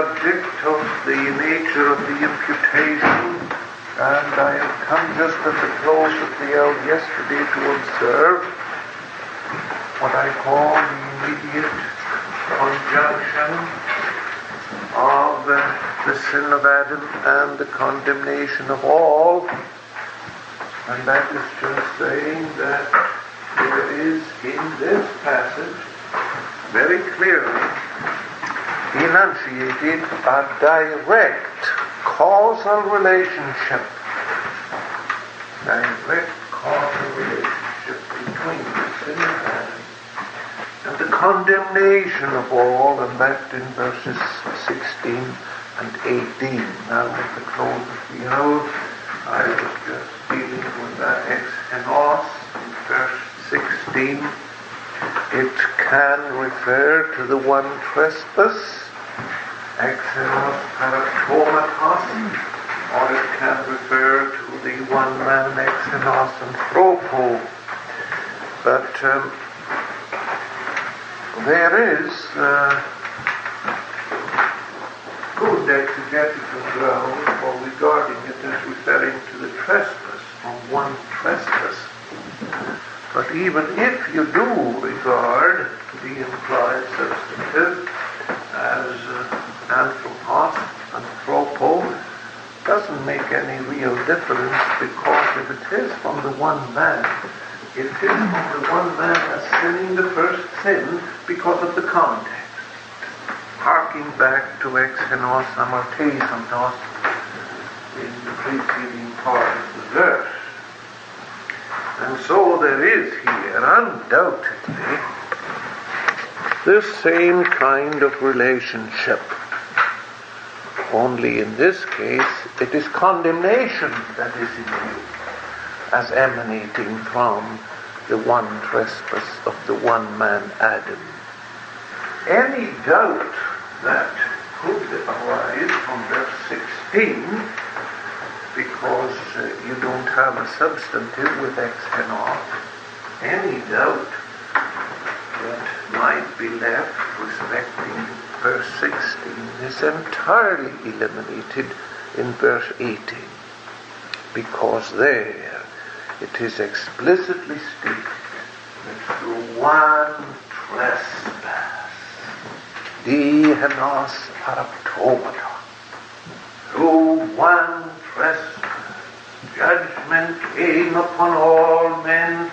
subject of the nature of the imputation, and I have come just at the close of the hour yesterday to observe what I call the immediate conjunction of uh, the sin of Adam and the condemnation of all. And that is just saying that there is in this passage very clearly enunciated a direct causal relationship. Direct causal relationship between the sin and the condemnation of all, and that in verses 16 and 18. Now, at the close of the hour, I was just dealing with that ex henos in verse 16. Can refer to the one trespass, exenos paraptomatos, or it can refer to the one man ex henos anthropo. But um, there is uh, good exegetical ground for regarding it as referring to the trespass from one trespass. But even if you do regard the implied substantive as uh, anthropos, anthropo, doesn't make any real difference because if it is from the one man, it is from the one man as sinning the first sin because of the context. Harking back to ex henos hamartesantos in the preceding part of the verse. And so there is here undoubtedly this same kind of relationship. Only in this case, it is condemnation that is in view as emanating from the one trespass of the one man Adam. Any doubt that could arise from verse 16 because uh, you don't have a substantive with X and henos, any doubt that might be left respecting verse 16 is entirely eliminated in verse 18 because there it is explicitly stated that through one trespass, dihenos paraptomatos, through one trespass, judgment came upon all men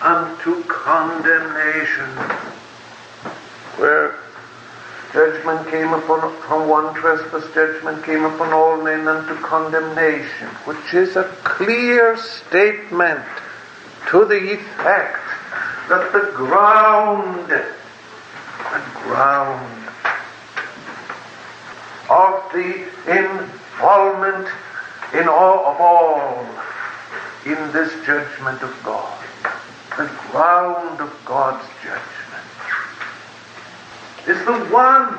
unto condemnation. Where judgment came upon from one trespass, judgment came upon all men unto condemnation, which is a clear statement to the effect that the ground, the ground of the involvement in all of all in this judgment of God, the ground of God's judgment is the one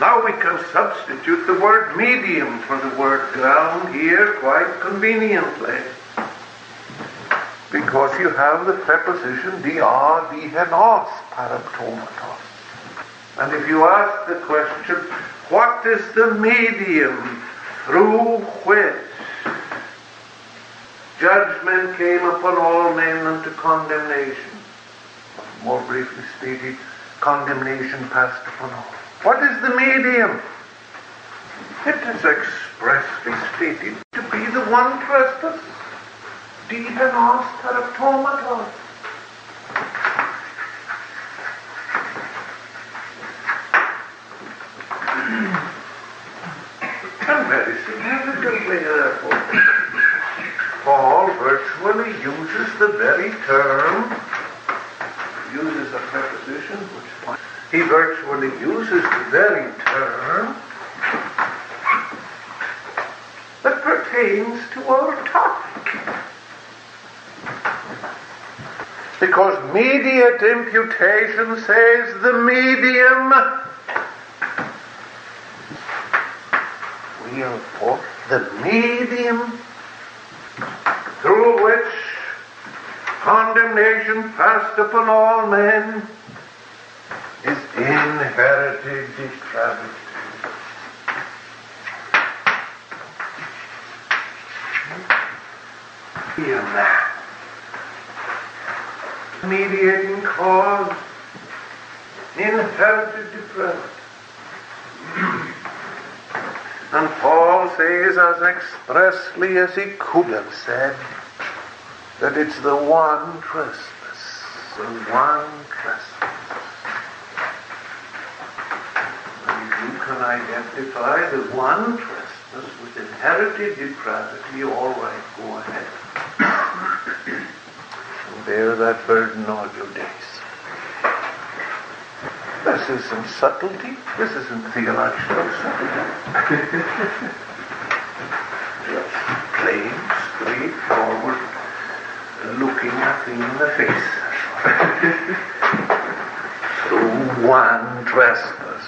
Now we can substitute the word medium for the word ground here quite conveniently. Because you have the preposition dia, ah, dihenos, paraptomatos. And if you ask the question, what is the medium through which judgment came upon all men unto condemnation? More briefly stated, condemnation passed upon all. What is the medium? It is expressly stated to be the one trespass. Paraptomatos. And the very term, uses a preposition which he virtually uses the very term that pertains to our topic. Because mediate imputation says the medium we import the medium through which condemnation passed upon all men is inherited depravity. Hear that. Mediating cause, inherited depravity. And Paul says as expressly as he could have said that it's the one trespass, the one trespass. And you can identify the one trespass with inherited depravity, all right, go ahead. bear that burden all your days. This isn't subtlety. This isn't theological subtlety. Just plain, straightforward, looking at thing in the face. One trespass.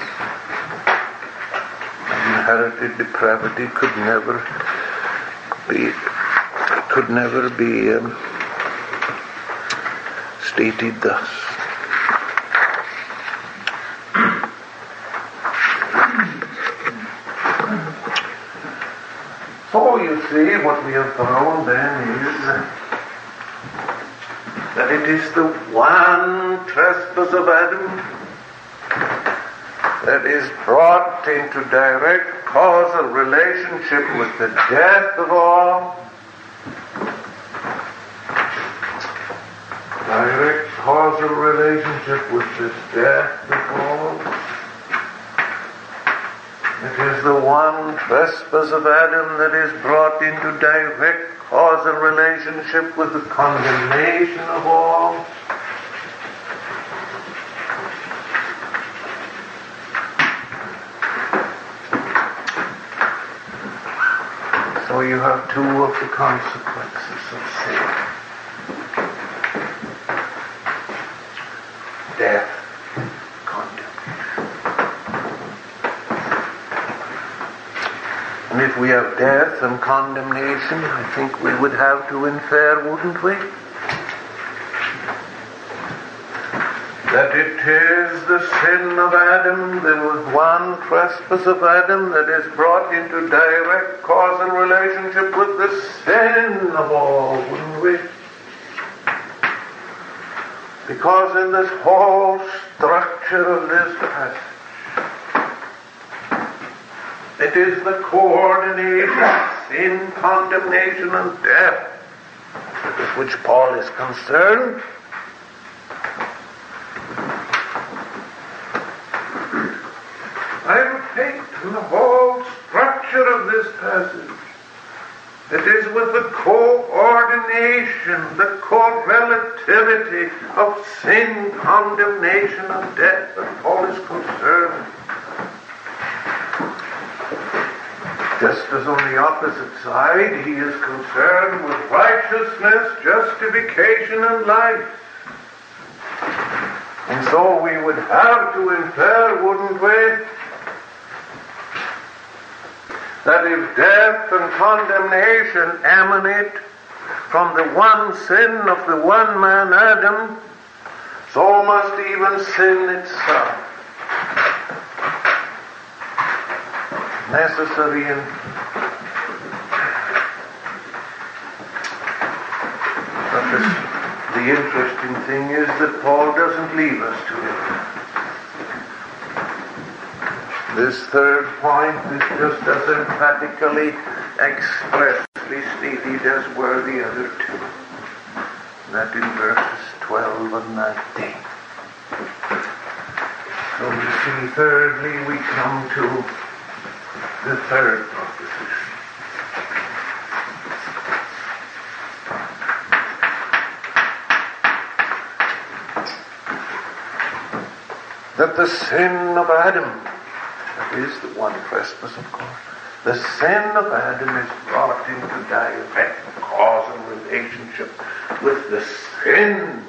Inherited depravity could never be could never be um, stated thus. So you see, what we have found then is it is the one trespass of Adam that is brought into direct causal relationship with the death of all. Direct causal relationship with the death of all. It is the one trespass of Adam that is brought into direct causal relationship with the condemnation of all. So you have two of the consequences of sin. Death, condemnation. And if we have death and condemnation, I think we would have to infer, wouldn't we? That it is the sin of Adam, the one trespass of Adam that is brought into direct causal relationship with the sin of all, wouldn't we? Because in this whole structure of this passage, it is the coordination, of sin, condemnation, and death with which Paul is concerned. I would take from the whole structure of this passage. It is with the coordination, the correlativity of sin, condemnation, and death that Paul is concerned. Just as on the opposite side, he is concerned with righteousness, justification, and life. And so we would have to infer, wouldn't we, that if death and condemnation emanate from the one sin of the one man Adam, so must even sin itself. Necessary and but the, the interesting thing is that Paul doesn't leave us to it. This third point is just as emphatically expressly stated as were the other two. That in verses 12 and 19. So you see, thirdly, we come to the third proposition. That the sin of Adam, that is the one trespass, of God. the sin of Adam is brought into direct cause and relationship with the sin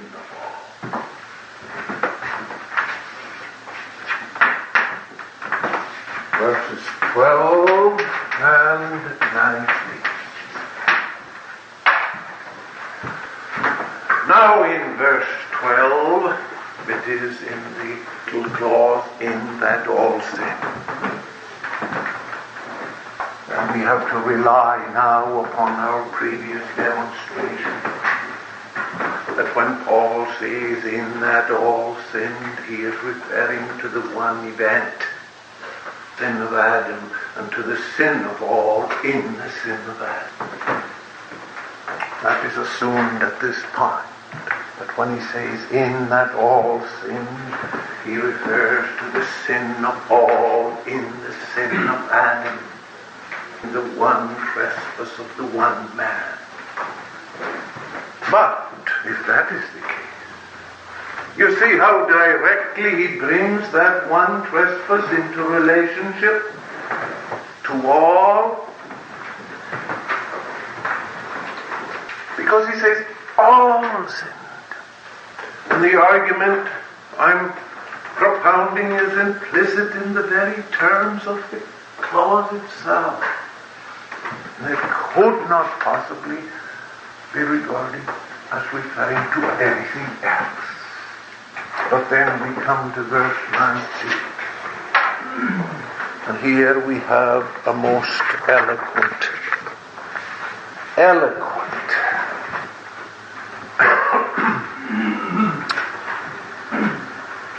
we have to rely now upon our previous demonstration that when Paul says, in that all sinned, he is referring to the one event, sin of Adam, and to the sin of all in the sin of Adam. That is assumed at this point. But when he says, in that all sinned, he refers to the sin of all in the sin of Adam, the one trespass of the one man. But if that is the case, you see how directly he brings that one trespass into relationship to all? Because he says, all sin. And the argument I'm propounding is implicit in the very terms of the clause itself. It could not possibly be regarded as referring to anything else. But then we come to verse 19. And here we have a most eloquent, eloquent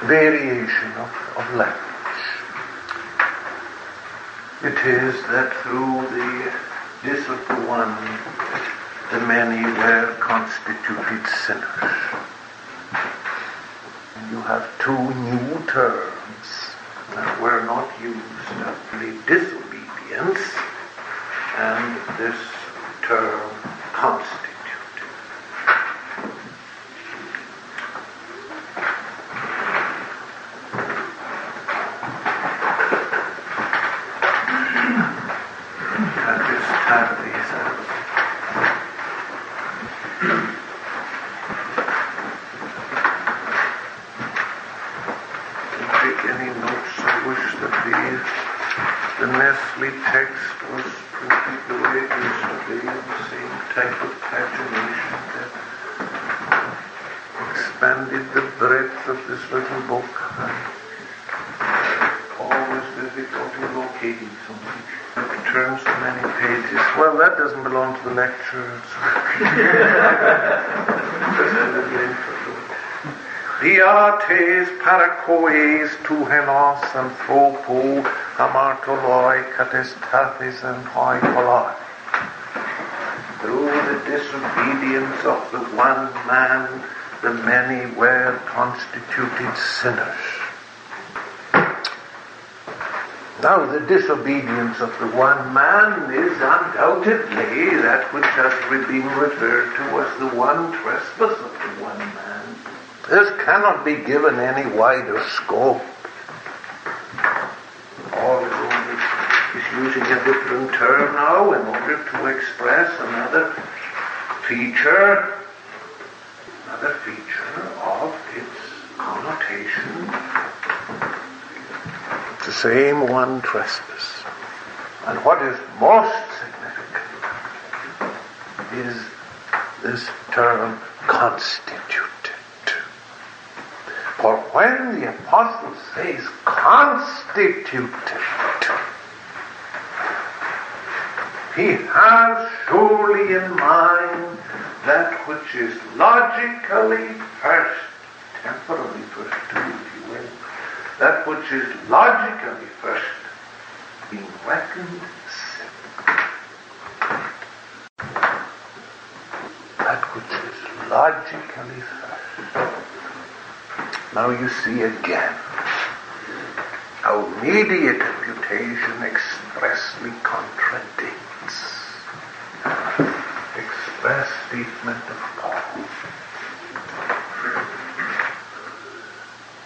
variation of, of language. It is that through the this of the one, the many were constituted sinners. You have two new terms that were not used, namely disobedience and this term Through the disobedience of the one man, the many were constituted sinners. Now, the disobedience of the one man is undoubtedly that which has been referred to as the one trespass of the one man. This cannot be given any wider scope. Paul is using a different term now in order to express another feature, another feature of its connotation the same one trespass. And what is most significant is this term constituted. For when the apostle says constituted, he has surely in mind that which is logically first, temporally first too, that which is logically first being reckoned. That which is logically first. Now you see again how immediate imputation expressly contradicts express statement of Paul.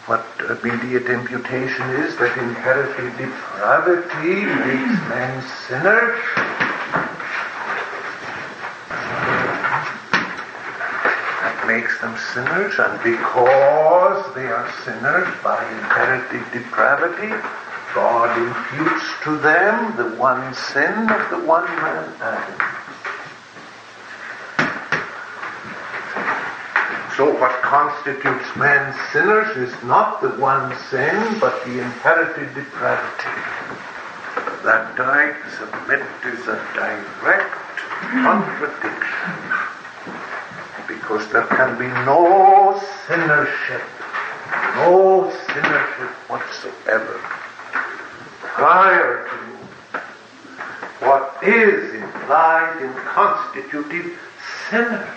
what immediate imputation is, that inherited depravity makes men sinners. That makes them sinners, and because they are sinners by inherited depravity, God imputes to them the one sin of the one man Adam. So what constitutes men sinners is not the one sin, but the inherited depravity. That I submit is a direct contradiction. Because there can be no sinnership, no sinnership whatsoever prior to what is implied in constitutive sinners.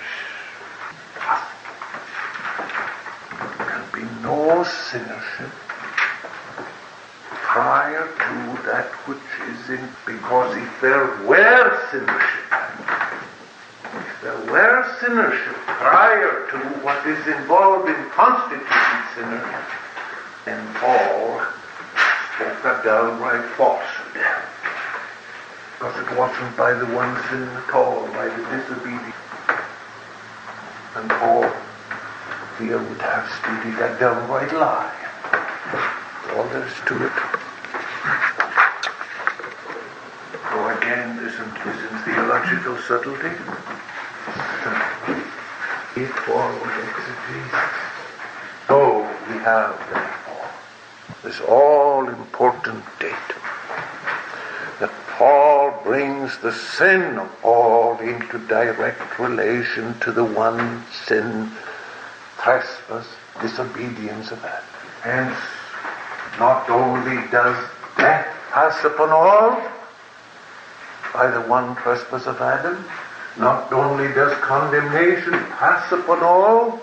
There can be no sinnership prior to that which is in, because if there were sinnership, were sinnership prior to what is involved in constituting sinner, then Paul spoke a downright falsehood. Because it wasn't by the one sin at all, by the disobedience. And Paul fear would have stated a downright lie. All there is to it. Oh, again, isn't, isn't theological subtlety? It forward exegesis. So we have, therefore, this all important date that Paul brings the sin of all into direct relation to the one sin trespass, disobedience of Adam. Hence, not only does death pass upon all by the one trespass of Adam, not only does condemnation pass upon all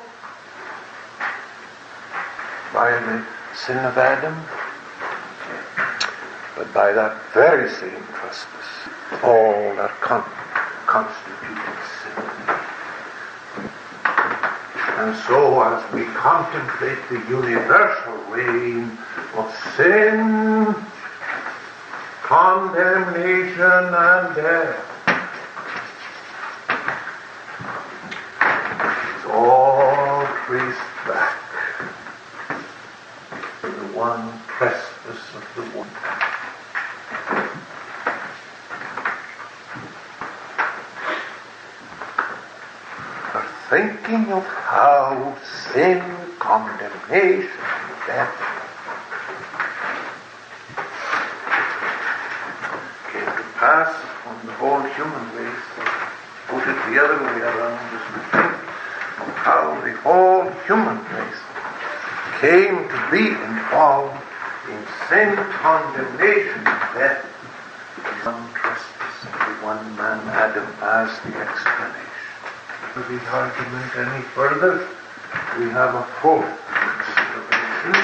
by the sin of Adam, but by that very same trespass, all that con- constituted sin. And so, as we contemplate the universal reign of sin, condemnation, and death, it's all traced back to the one trespass of the one. thinking of how sin, condemnation, death came to pass on the whole human race. Put it the other way around how the whole human race came to be involved in sin, condemnation, death. One trespass of the one man Adam as the explanation this argument any further, we have a consideration,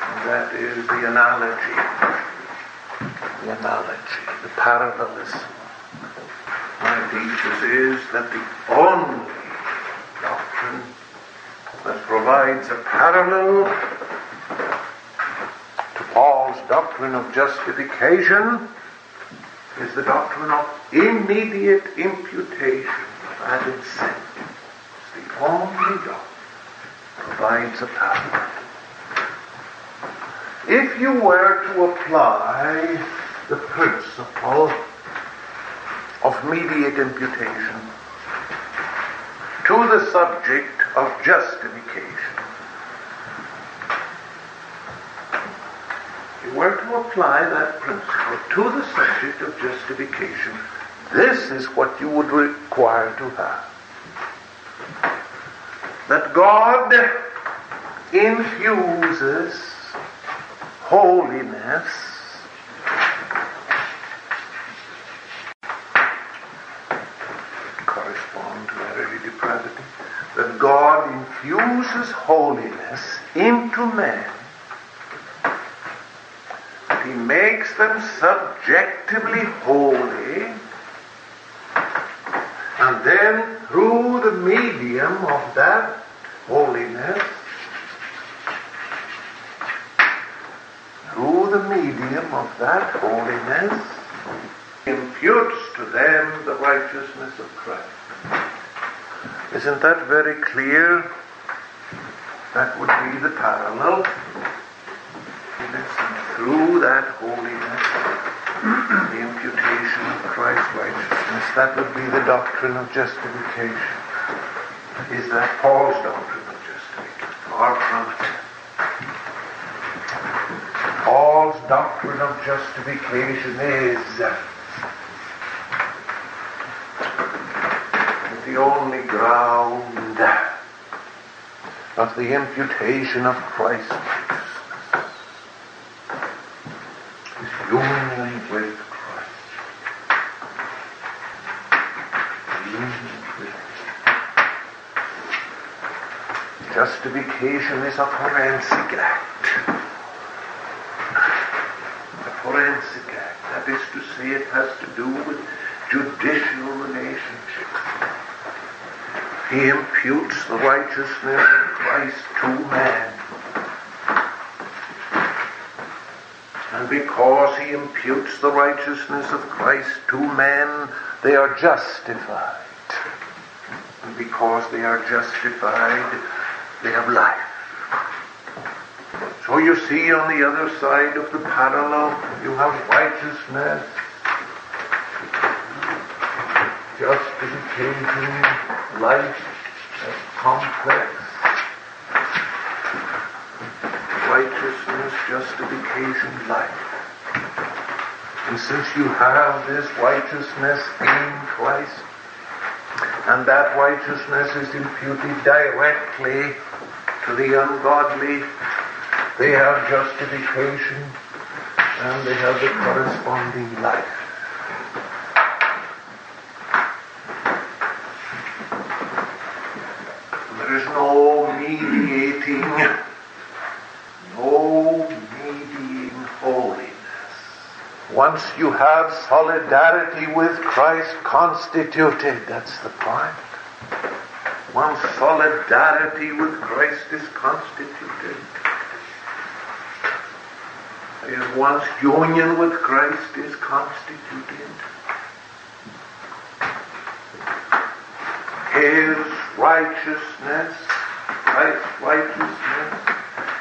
and that is the analogy. The analogy, the parallelism. My thesis is that the only doctrine that provides a parallel to Paul's doctrine of justification is the doctrine of immediate imputation Adam's sin. It's the only doctrine provides a path. If you were to apply the principle of immediate imputation to the subject of justification, you were to apply that principle to the subject of justification, this is what you would require to have. That God infuses holiness correspond to depravity. That God infuses holiness into man makes them subjectively holy, and then through the medium of that holiness, through the medium of that holiness, imputes to them the righteousness of Christ. Isn't that very clear? That would be the parallel through that holiness, the imputation of Christ's righteousness, that would be the doctrine of justification. Is that Paul's doctrine of justification? Far from it. Paul's doctrine of justification is the only ground of the imputation of Christ's righteousness is union with Christ. Union with Justification is a forensic act. A forensic act. That is to say, it has to do with judicial relationships. He imputes the righteousness of Christ to man. And because he imputes the righteousness of Christ to man, they are justified. And because they are justified, they have life. So you see on the other side of the parallel, you have righteousness, justification, life, complex. Righteousness, justification, life. And since you have this righteousness in Christ, and that righteousness is imputed directly to the ungodly, they have justification and they have the corresponding life. There is no mediating, no mediating holiness. Once you have solidarity with Christ constituted, that's the point. Once solidarity with Christ is constituted, is once union with Christ is constituted, His righteousness, Christ's righteousness,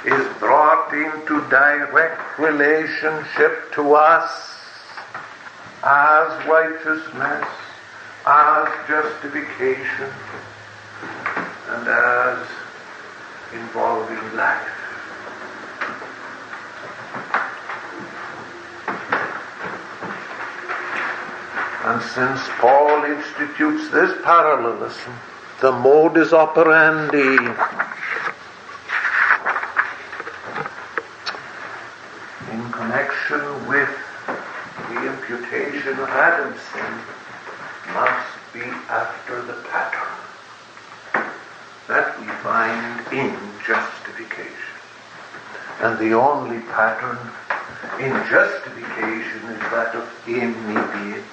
is brought into direct relationship to us as righteousness, as justification, and as involving life. And since Paul institutes this parallelism, the modus operandi in connection with the imputation of Adam's sin must be after the pattern that we find in justification. And the only pattern in justification is that of immediate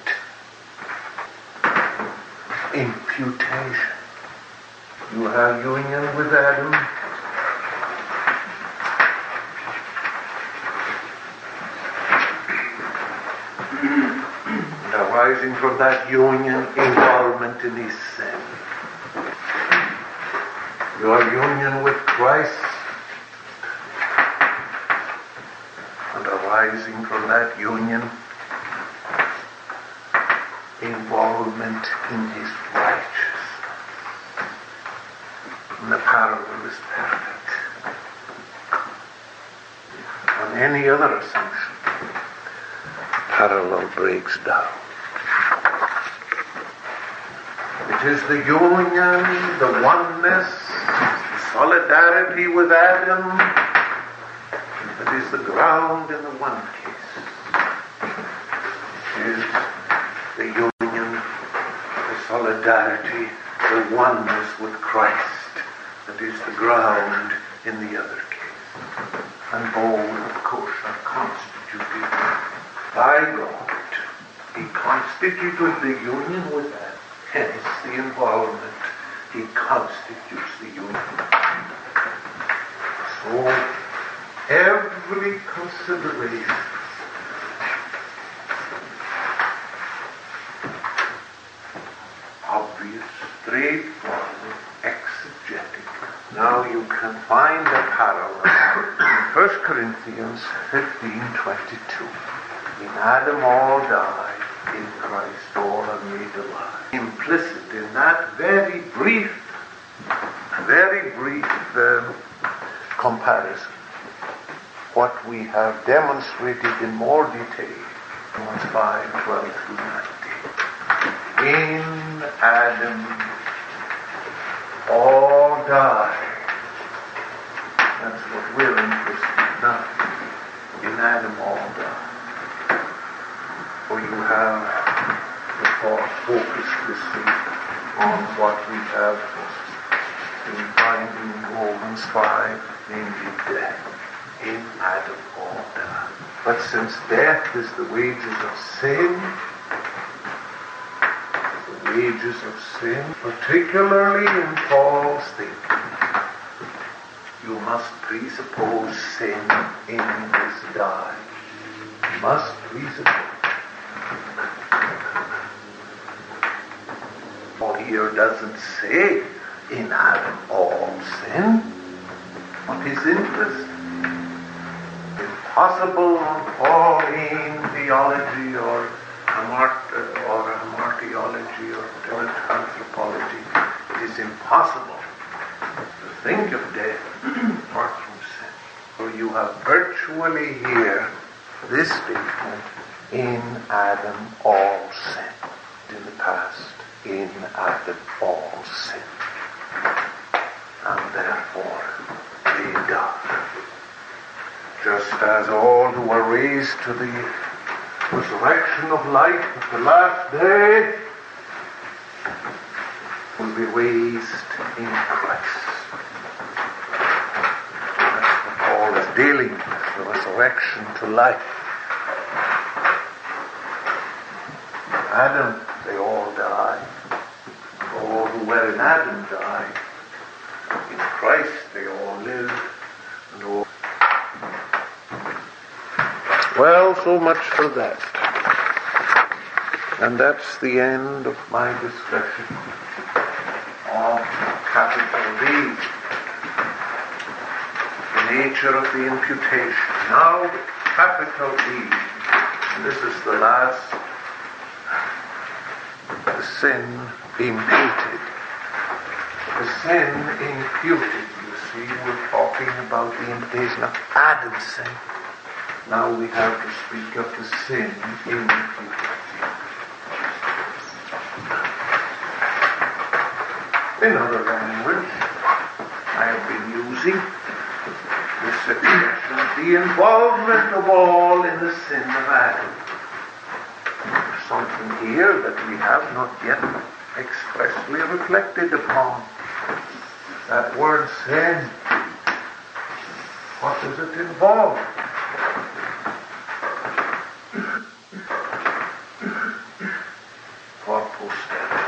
imputation. You have union with Adam. Arising from that union, involvement in his sin. Your union with Christ and arising from that union, involvement in his righteousness. And the parallel is perfect. On any other assumption, parallel breaks down. It is the union, the oneness, solidarity with Adam is the ground in the one case. Is the union, the solidarity, the oneness with Christ that is the ground in the other case. And both, of course, are constituted by God. He constituted the union with that. Hence the involvement. He constitutes the union. So every consideration. Obvious, straightforward, exegetic. Now you can find a parallel in 1 Corinthians fifteen twenty-two. In Adam all died, in Christ all are made alive. Implicit in that very brief, very brief um, comparison what we have demonstrated in more detail, Romans 5, 12 through 19. In Adam all die. That's what we're interested in now. In Adam all die. For you have the thought focused this week on what we have in finding in Romans 5, namely death. In Adam all die. But since death is the wages of sin, the wages of sin, particularly in Paul's thinking, you must presuppose sin in this die. You must presuppose. Paul here doesn't say in Adam all sin. What is interest? Impossible on Pauline theology or Hamart, or hamartiology or anthropology. It is impossible to think of death apart from sin. So you have virtually here this statement in Adam all sin. In the past, in Adam all sin. And therefore they die. Just as all who were raised to the resurrection of life at the last day will be raised in Christ. That's what Paul is dealing with, the resurrection to life. Adam, they all die. All who were in Adam died. In Christ, they all live. And all well, so much for that. And that's the end of my discussion of capital D, the nature of the imputation. Now, capital E, this is the last, the sin imputed. The sin imputed, you see, we're talking about the imputation of Adam's sin. Now we have to speak of the sin in the future. In other language, I have been using this expression, the involvement of all in the sin of Adam. There's something here that we have not yet expressly reflected upon. That word sin, what does it involve? for posterity.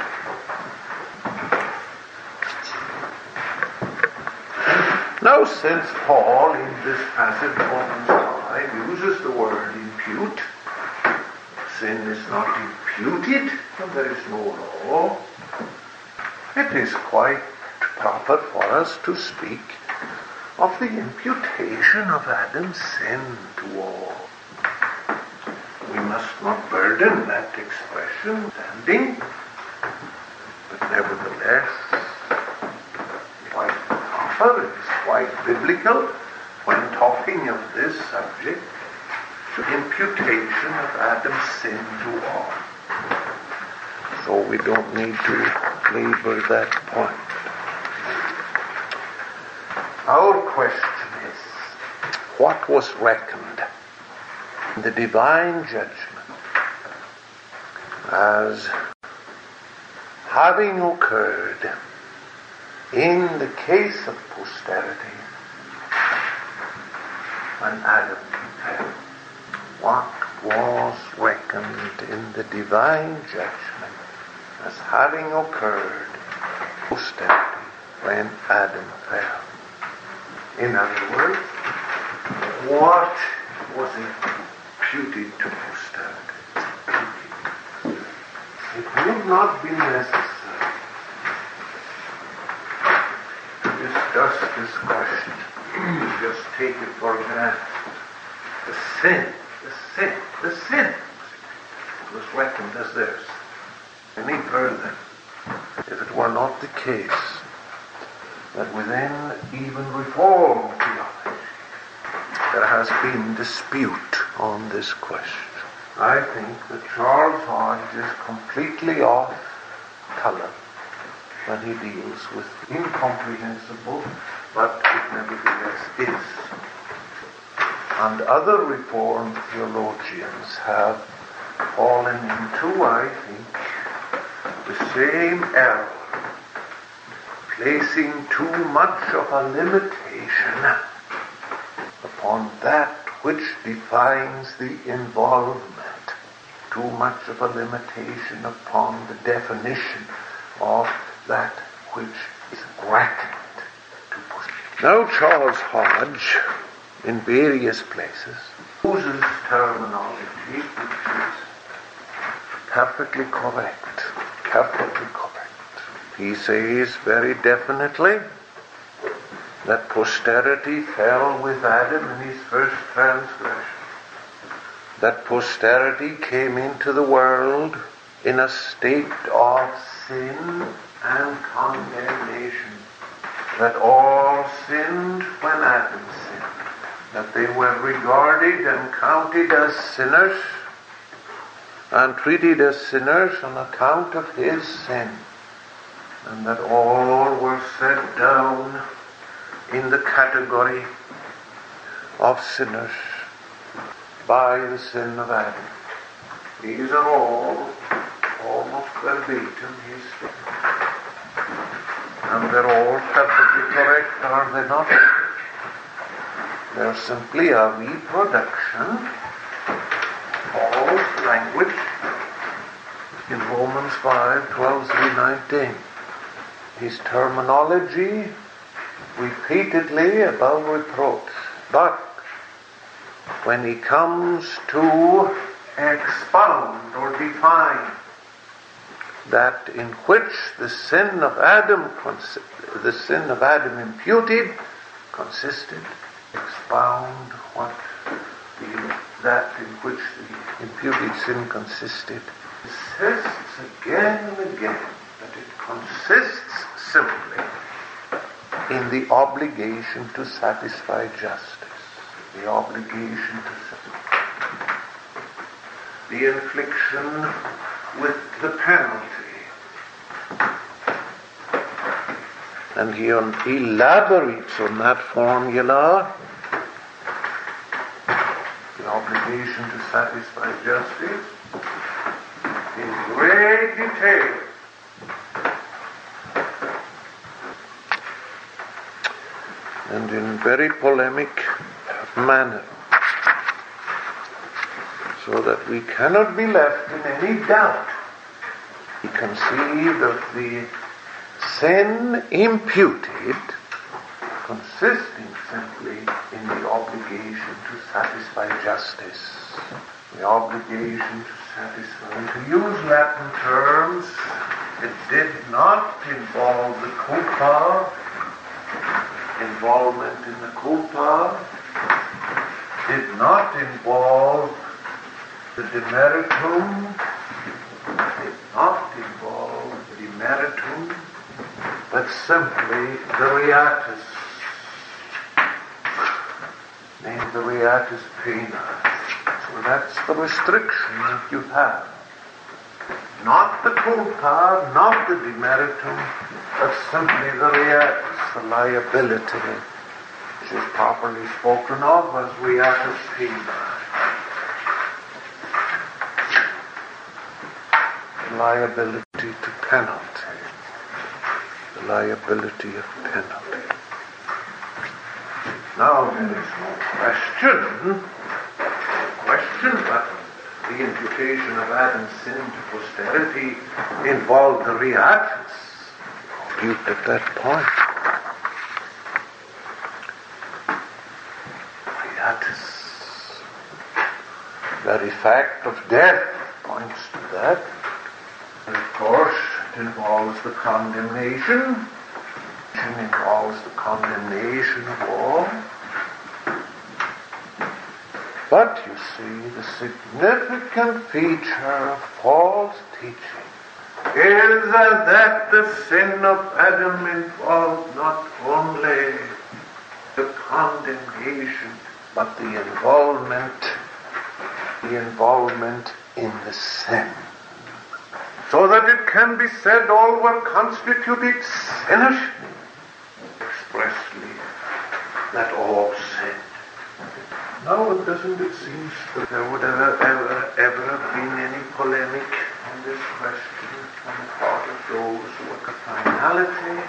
Since Paul in this passage, Romans 5, uses the word impute, sin is not imputed, and there is no law, it is quite proper for us to speak of the imputation of Adam's sin to all. We must not burden that expression standing, but nevertheless, quite proper, it is quite biblical when talking of this subject, imputation of Adam's sin to all. So we don't need to labor that point. Our question is, what was reckoned in the divine judgment as having occurred in the case of posterity when Adam fell? What was reckoned in the divine judgment as having occurred posterity when Adam fell? In other words, what was imputed to posterity? It would not be necessary to discuss this question, just take it for granted. The sin, the sin, the sin was reckoned as theirs. Any further, if it were not the case that within even Reformed theology there has been dispute on this question. I think that Charles Hodge is completely off color when he deals with incomprehensible, but it nevertheless is. And other Reformed theologians have fallen into, I think, the same error, placing too much of a limitation upon that which defines the involvement, too much of a limitation upon the definition of that which is push. Now Charles Hodge, in various places, uses terminology which is perfectly correct, perfectly correct. He says very definitely that posterity fell with Adam in his first transgression. That posterity came into the world in a state of sin and condemnation. That all sinned when Adam sinned. That they were regarded and counted as sinners and treated as sinners on account of his sin. And that all were set down in the category of sinners by the sin of Adam. These are all almost verbatim his. And they're all perfectly correct, are they not? They're simply a reproduction of language in Romans 5, 12 through 19. His terminology repeatedly above reproach. But when he comes to expound or define that in which the sin of Adam, the sin of Adam imputed, consisted, expound what the, that in which the imputed sin consisted, insists again and again that it consists simply in the obligation to satisfy justice, the obligation to satisfy, the infliction with the penalty. And he elaborates on that formula, the obligation to satisfy justice, in great detail. and in very polemic manner, so that we cannot be left in any doubt. He conceived of the sin imputed consisting simply in the obligation to satisfy justice, the obligation to satisfy. To use Latin terms, it did not involve the culpa involvement in the culpa did not involve the demeritum, did not demeritum, but simply the reatus, named the reatus pena. So that's the restriction that you have. Not the culpa, not the demeritum, but simply the reatus, the liability, which is properly spoken of as reatus pena. Liability to penalty. The liability of penalty. Now there is no question, question, but the imputation of Adam's sin to posterity involved the reactions viewed at that point. Reatus. Very fact of death points to that. And of course, it involves the condemnation. It involves the condemnation of all. But you see, the significant feature of Paul's teaching is that the sin of Adam involved not only the condemnation, but the involvement, the involvement in the sin. So that it can be said all were constituted sinners, expressly that all sinned. Now, doesn't it seem that there would ever, ever, ever have been any polemic on this question on the part of those who are the finality?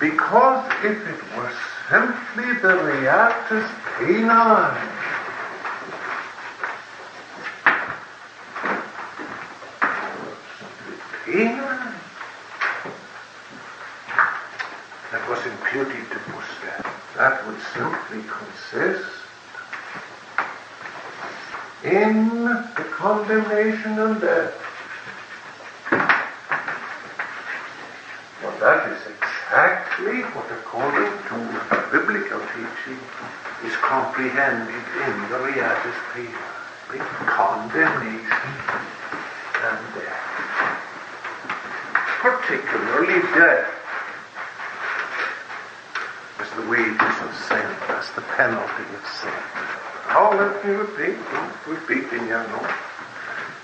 Because if it were simply the reatus penal, that was imputed to Muslim, that would simply consist in the condemnation and death. Well, that is exactly what, according to biblical teaching, is comprehended in the Reatus Pena, the condemnation and death. Particularly death as the wages of sin, as the penalty of sin. Now let me repeat, repeating you know.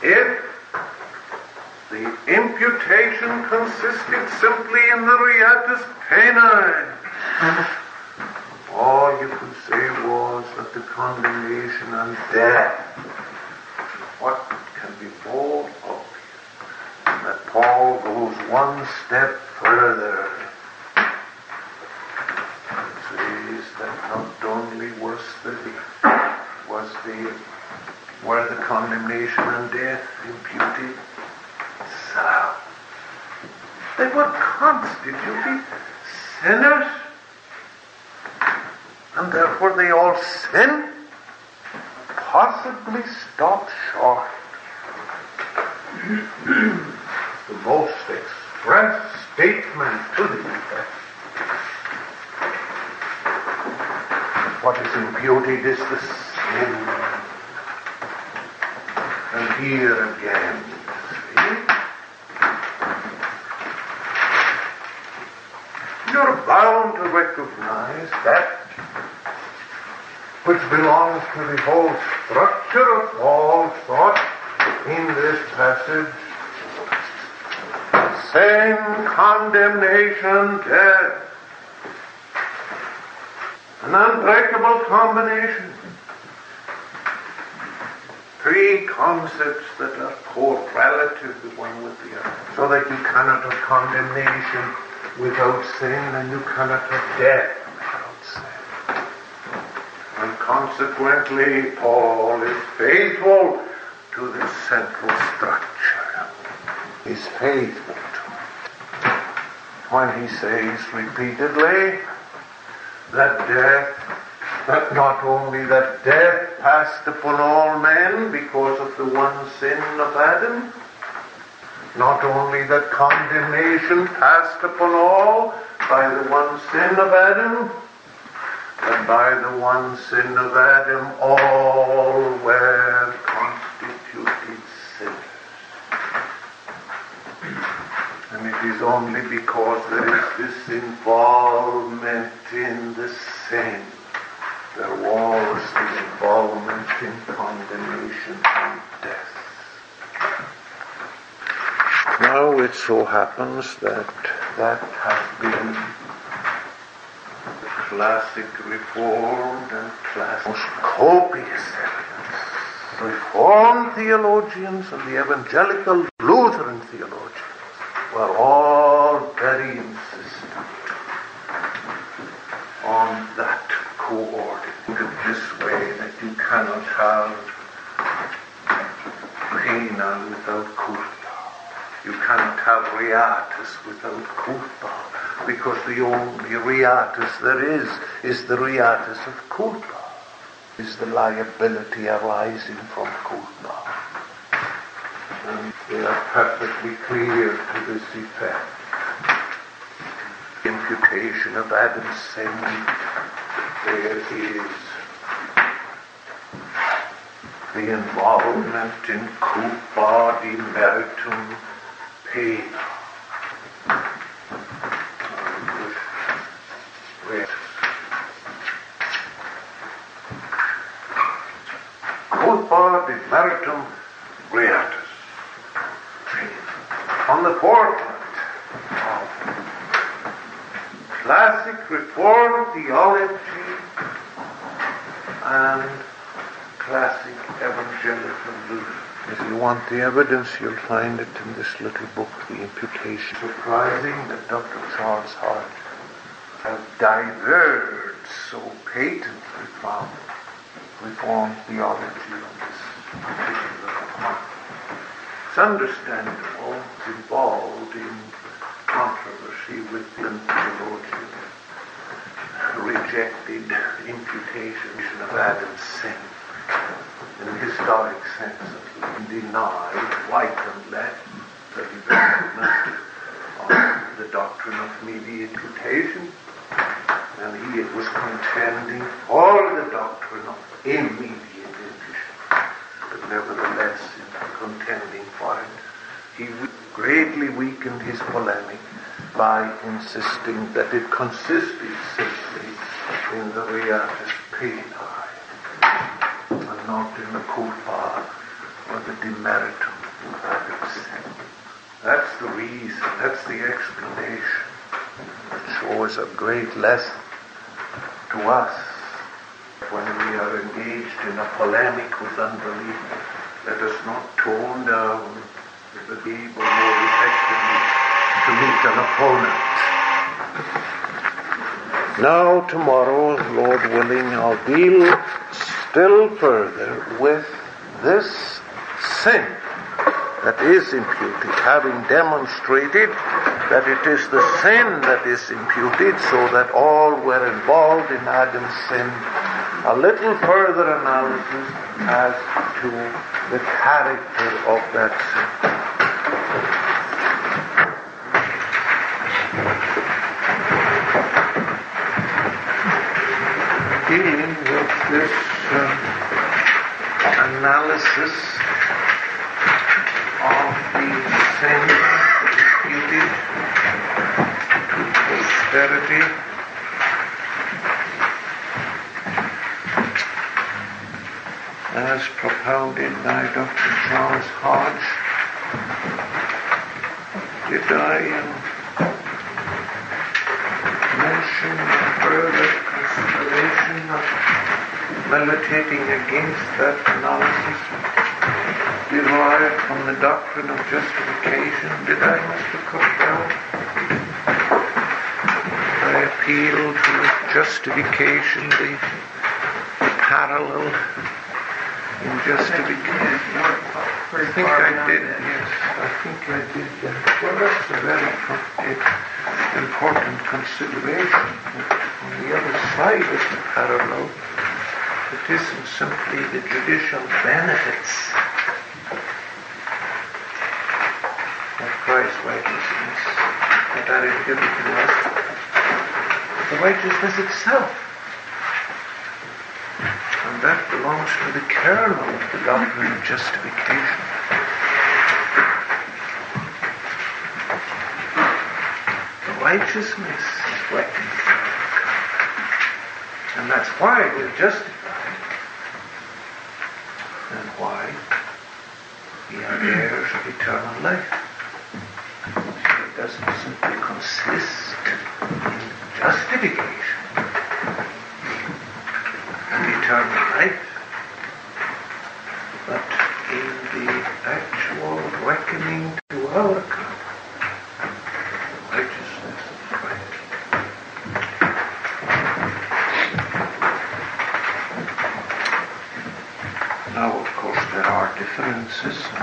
If the imputation consisted simply in the reatus penal, all you could say was that the condemnation and death, what can be more Paul goes one step further. Says that not only was the was the were the condemnation and death imputed so they were constituted sinners and therefore they all sin possibly stop short the most express statement to the effect what is imputed is the sin. And here again, see? You're bound to recognize that which belongs to the whole structure of all thought in this passage. Sin, condemnation, death an unbreakable combination. Three concepts that are co-relative the one with the other. So that you cannot have condemnation without sin and you cannot have death without sin. And consequently, Paul is faithful to the central structure. He's faithful. When he says repeatedly, that death, that not only that death passed upon all men because of the one sin of Adam, not only that condemnation passed upon all by the one sin of Adam, but by the one sin of Adam all were constituted sinners. And it is only because there is this involvement in the sin. There was the involvement in condemnation and death. Now it so happens that that has been classic Reformed and classic most copious evidence. Reformed theologians and the evangelical Lutheran theologians were all very insistent on that coordinate this way that you cannot have pena without culpa. You cannot have reatus without culpa. Because the only reatus there is is the reatus of culpa. Is the liability arising from culpa. And they are perfectly clear to this effect. imputation of Adam's sin, there is the involvement in culpa meritum pena. Culpa de meritum reatus. On the portrait of classic Reformed theology and classic evangelical Lutheran. If you want the evidence, you'll find it in this little book, The Imputation. Surprising that Dr. Charles Hodge has diverged so patently from Reformed theology on this particular point. It's understandable, it's involved in controversy with the theologian rejected imputation of Adam's sin in a historic sense of denied, white and left, the development of the doctrine of mediate imputation, and he was contending for the doctrine of immediate imputation. But nevertheless, in contending for it, he greatly weakened his polemic by insisting that it consisted simply in the reatus peni and not in the culpa or the demerit of its That's the reason, that's the explanation. It shows a great lesson to us when we are engaged in a polemic with unbelief. Let us not tone down the able more effectively to meet an opponent. Now, tomorrow, Lord willing, I'll deal still further with this sin that is imputed, having demonstrated that it is the sin that is imputed, so that all were involved in Adam's sin. A little further analysis as to the character of that sin. Dealing with this uh, analysis to posterity. As propounded by Dr. Charles Hodge, did I mention further consideration of militating against that analysis derived from the doctrine of justification. Did I, Mr. Costello? I appeal to justification, the, the parallel in justification. I think I did, yes, I think I did. Well, that's a very important consideration. On the other side of the parallel, it isn't simply the judicial benefits of Christ's righteousness that are to us, the righteousness itself. And that belongs to the kernel of the doctrine of justification. The righteousness is reckoned and that's why we're justified. And why we are heirs of eternal life. Jesús.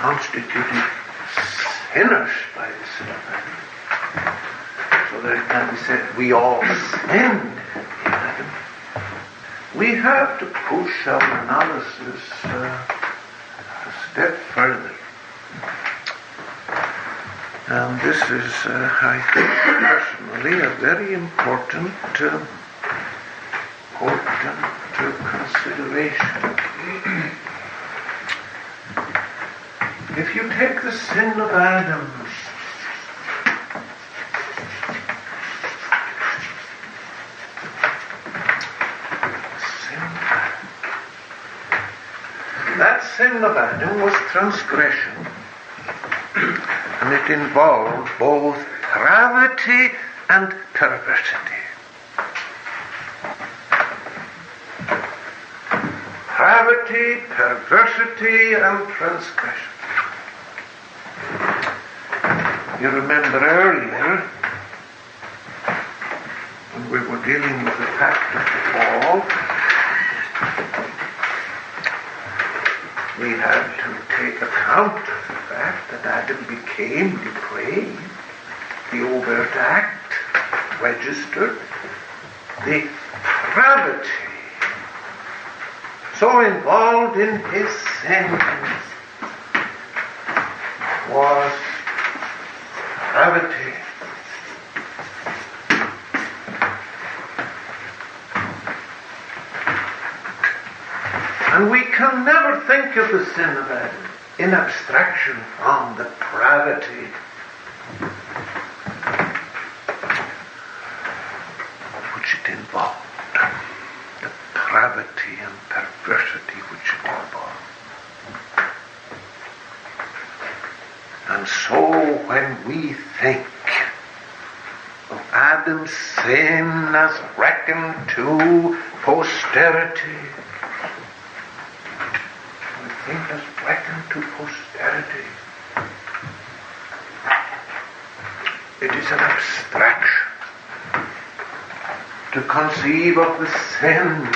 Constituted sinners by the sin of so that it can be said we all sinned in Adam, we have to push our analysis uh, a step further. And this is, uh, I think, personally, a very important, uh, important uh, consideration. if you take the sin of Adam, sin. That sin of Adam was transgression and it involved both pravity and perversity. Pravity, perversity, and transgression. You remember earlier when we were dealing with the fact of the fall, we had to take account of the fact that Adam became depraved, the overt act registered, the pravity so involved in his sin was pravity. And we can never think of the sin of Adam in abstraction from the pravity which it involved, the pravity and perversity which it involved. And so when we think of Adam's sin as reckoned to posterity, we think as reckoned to posterity. It is an abstraction to conceive of the sin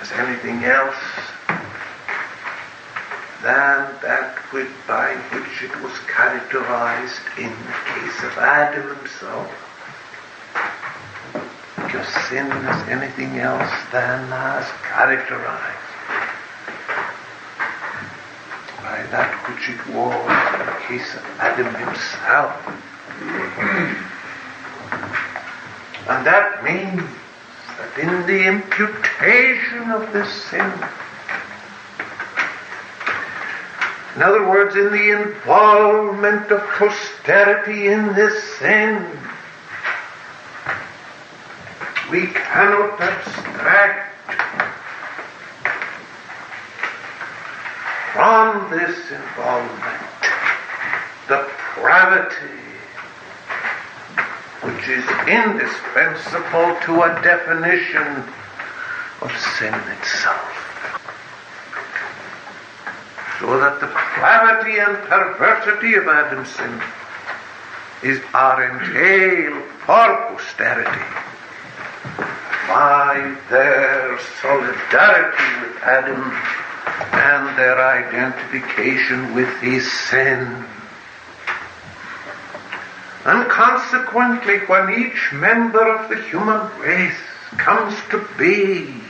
as anything else than that which, by which it was characterized in the case of Adam himself. Because sin is anything else than as characterized by that which it was in the case of Adam himself. And that means that in the imputation of this sin, in other words, in the involvement of posterity in this sin, we cannot abstract from this involvement the pravity which is indispensable to a definition of sin itself. So that the pravity and perversity of Adam's sin is our entail for posterity by their solidarity with Adam and their identification with his sin. And consequently, when each member of the human race comes to be